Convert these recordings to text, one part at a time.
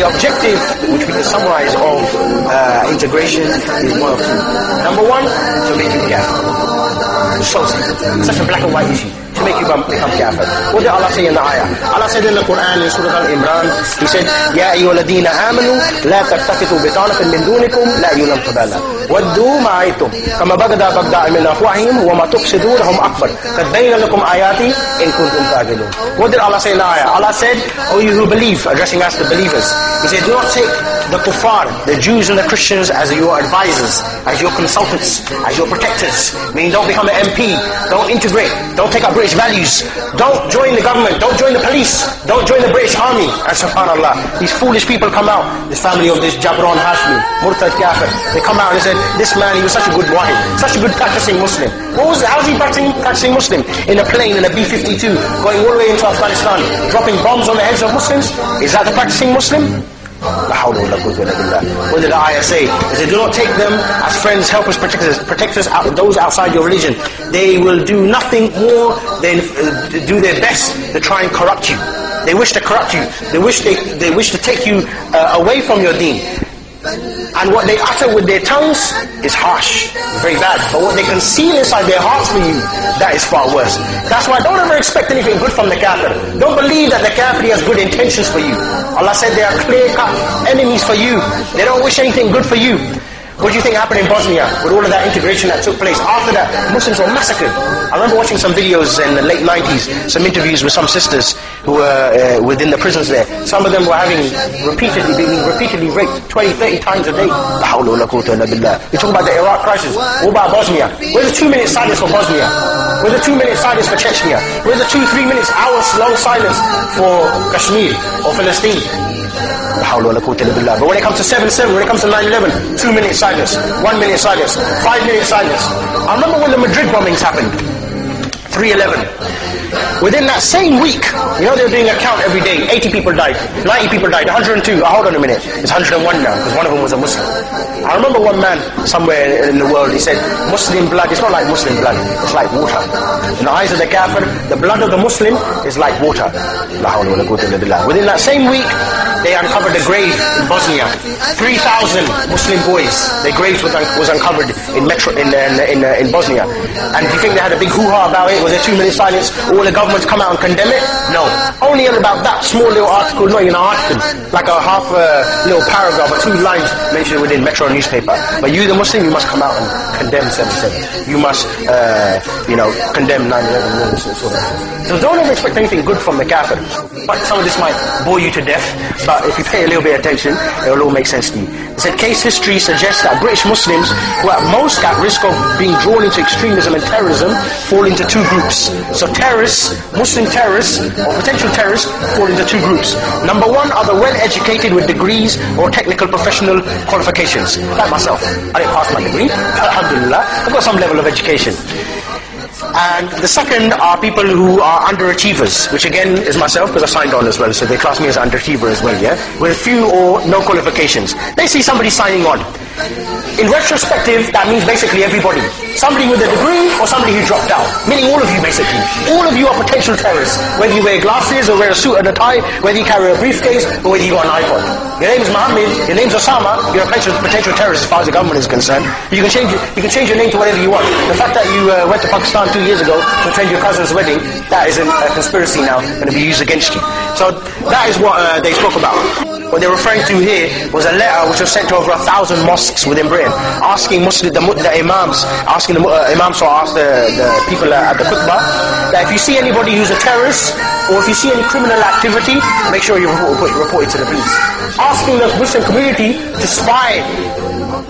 the objective, which we can summarize of uh, integration, is one of two. Number one, to make kafir. So simple. Such a black and white issue To make you become, become kafir. What did Allah say in the ayah? Allah said in the Quran in Surah Al-Imran, He said, يَا أَيُّهَا الَّذِينَ آمَنُوا لَا تَتَّخِذُوا بِطَانَةً مِّن دُونِكُمْ لَا يُلَمْ تُبَالًا وَدُّوا مَا عَيْتُمْ كَمَا بَغْدَى بَغْدَاء مِنْ أَفْوَاهِهِمْ وَمَا تُفْسِدُونَ هُمْ أَكْبَرُ قَدْ بَيَّنَ لَكُمْ آيَاتِي إِن كُنتُمْ تَعْقِلُونَ What did Allah say in the ayah? Allah said, O you who believe, addressing us the believers, He said, do not take the kuffar, the Jews and the Christians as your advisors, as your consultants, as your protectors. Meaning don't become an MP, don't integrate, don't take up British values, don't join the government, don't join the police, don't join the British army. And subhanAllah, these foolish people come out, this family of this Jabron Hashmi, Murtad Kafir, they come out and they say, this man, he was such a good wahid, such a good practicing Muslim. What was, how was he practicing, practicing Muslim? In a plane, in a B-52, going all the way into Afghanistan, dropping bombs on the heads of Muslims? Is that a practicing Muslim? La hawla. What did the ayah say? It said, do not take them as friends, helpers, protectors, protectors out, those outside your religion. They will do nothing more than uh, do their best to try and corrupt you. They wish to corrupt you. They wish they, they wish to take you uh, away from your deen. And what they utter with their tongues is harsh, very bad. But what they conceal inside their hearts for you, that is far worse. That's why don't ever expect anything good from the kafir. Don't believe that the kafir has good intentions for you. Allah said they are clear-cut enemies for you. They don't wish anything good for you. What do you think happened in Bosnia with all of that integration that took place? After that, Muslims were massacred. I remember watching some videos in the late 90s, some interviews with some sisters who were uh, within the prisons there. Some of them were having repeatedly, being repeatedly raped 20, 30 times a day. We talk about the Iraq crisis. What about Bosnia? Where's the two minute silence for Bosnia? Where's the two minute silence for Chechnya? Where's the two, three minutes, hours long silence for Kashmir or Palestine? But when it comes to 7-7, when it comes to 9-11, two minute silence, one minute silence, five minute silence. I remember when the Madrid bombings happened. 3-11. Within that same week, you know they were doing a count every day. 80 people died, 90 people died, 102. Oh, hold on a minute. It's 101 now because one of them was a Muslim. I remember one man somewhere in the world, he said, Muslim blood, it's not like Muslim blood, it's like water. In the eyes of the kafir, the blood of the Muslim is like water. Within that same week, they uncovered a grave in Bosnia. 3,000 Muslim boys, their graves was, un was uncovered in metro in, in, in, in, Bosnia. And do you think they had a big hoo-ha about it? Was there two minute silence? All the governments come out and condemn it? No. Only about that small little article, not even an article, like a half a little paragraph or two lines mentioned within Metro newspaper. But you, the Muslim, you must come out and condemn 7-7. You must, uh, you know, condemn 9-11. So don't ever expect anything good from the kafir. But some of this might bore you to death but if you pay a little bit of attention, it will all make sense to you. It said case history suggests that British Muslims who are most at risk of being drawn into extremism and terrorism fall into two groups. So terrorists, Muslim terrorists, or potential terrorists fall into two groups. Number one are the well-educated with degrees or technical professional qualifications. Like myself. I didn't pass my degree. Alhamdulillah. I've got some level of education. And the second are people who are underachievers, which again is myself because I signed on as well, so they class me as underachiever as well, yeah? With few or no qualifications. They see somebody signing on. In retrospective, that means basically everybody. Somebody with a degree or somebody who dropped out. Meaning all of you basically. All of you are potential terrorists. Whether you wear glasses or wear a suit and a tie, whether you carry a briefcase or whether you got an iPod. Your name is Mohammed, your name is Osama, you're a potential, potential terrorist as far as the government is concerned. You can change you can change your name to whatever you want. The fact that you uh, went to Pakistan two years ago to attend your cousin's wedding, that is a, a conspiracy now going to be used against you. So that is what uh, they spoke about. What they're referring to here was a letter which was sent to over a thousand mosques within Britain, asking Muslim, the, the imams, asking the uh, imams or ask the, the people at the khutbah, that if you see anybody who's a terrorist, or if you see any criminal activity, make sure you report, report it to the police. Asking the Muslim community to spy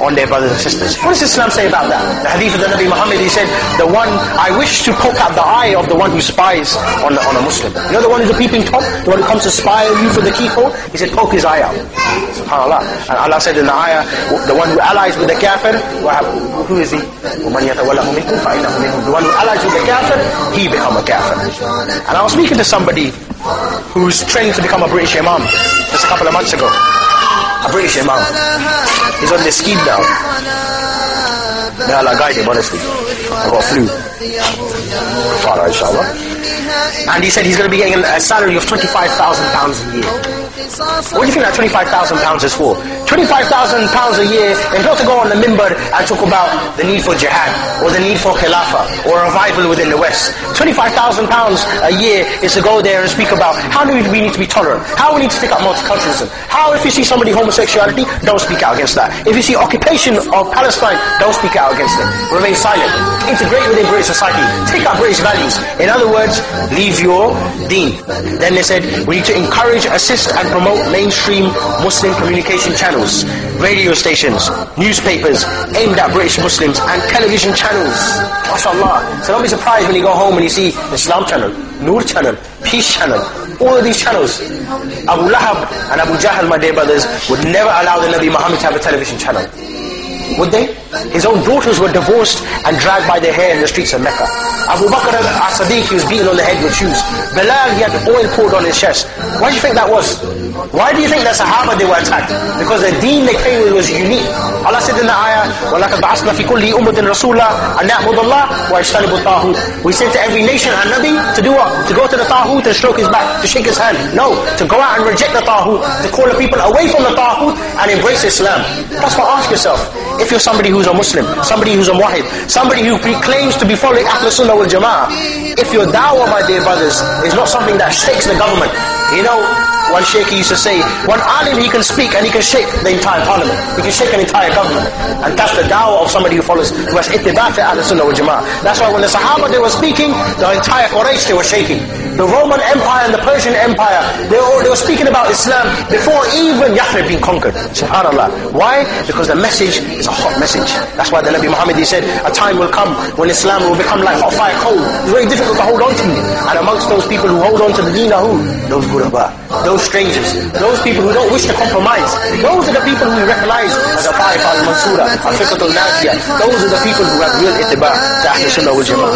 on their brothers and sisters. What does Islam say about that? The hadith of the Nabi Muhammad, he said, the one, I wish to poke out the eye of the one who spies on, the, on a Muslim. You know the one who's a peeping Tom? The one who comes to spy on you for the keyhole? He said, poke his eye out. SubhanAllah. And Allah said in the ayah, the one who allies with the kafir, who is he? The one who allies with the kafir, he become a kafir. And I was speaking to somebody who's trained to become a British imam just a couple of months ago. A British imam. He's on the scheme now. May Allah guide him, honestly. I got flu. Father, inshallah. And he said he's going to be getting a salary of £25,000 a year. What do you think that £25,000 is for? £25,000 a year is not to go on the mimbar and talk about the need for jihad, or the need for khilafah, or revival within the West. £25,000 a year is to go there and speak about how do we need to be tolerant, how we need to stick up multiculturalism, how if you see somebody homosexuality, don't speak out against that. If you see occupation of Palestine, don't speak out against it. Remain silent. Integrate within British society. Take up British values. In other words, leave your deen. Then they said, we need to encourage, assist and promote mainstream Muslim communication channels, radio stations, newspapers aimed at British Muslims and television channels. MashaAllah. So don't be surprised when you go home and you see Islam channel, Noor channel, Peace channel, all of these channels. Abu Lahab and Abu Jahl, my dear brothers, would never allow the Nabi Muhammad to have a television channel. Would they? His own daughters were divorced and dragged by their hair in the streets of Mecca. Abu Bakr as Sadiq, he was beaten on the head with shoes. Bilal, he had oil poured on his chest. Why do you think that was? Why do you think that Sahaba, they were attacked? Because the deen they came with was unique. Allah said in the ayah, وَلَقَدْ بَعَثْنَا فِي كُلِّ أُمَّةٍ رَسُولًا أَنْ اللَّهَ وَيَجْتَنِبُ الطَّاغُوتَ We sent to every nation a Nabi to do what? To go to the Taghut and stroke his back, to shake his hand. No, to go out and reject the Taghut, to call the people away from the Taghut and embrace Islam. That's why ask yourself, if you're somebody who's a Muslim, somebody who's a Muwahid, somebody who claims to be following Ahl Sunnah wal Jama'ah, if your da'wah, my dear brothers, is not something that shakes the government, you know, one sheikh used to say, one alim he can speak and he can shake the entire parliament. He can shake an entire government. And that's the da'wah of somebody who follows, who has ittiba' fi Sunnah Jama'ah. That's why when the Sahaba they were speaking, the entire Quraysh they were shaking. The Roman Empire and the Persian Empire, they were, they were speaking about Islam before even Yathrib being conquered. SubhanAllah. Why? Because the message is a hot message. That's why the Nabi Muhammad he said, a time will come when Islam will become like hot fire coal. It's very difficult to hold on to. And amongst those people who hold on to the deen who? Those ghuraba, those strangers, those people who don't wish to compromise. Those are the people who we recognize as a Taif al-Mansura, a Firqat al-Najiyah. Those are the people who have real ittiba' to Ahl Sunnah wal Jama'ah.